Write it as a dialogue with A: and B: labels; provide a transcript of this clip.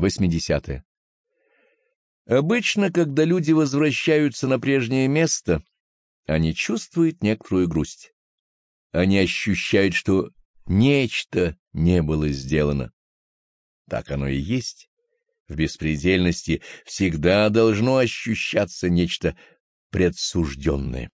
A: 80. Обычно, когда люди возвращаются на прежнее место, они чувствуют некоторую грусть. Они ощущают, что нечто не было сделано. Так оно и есть. В беспредельности всегда должно ощущаться нечто предсужденное.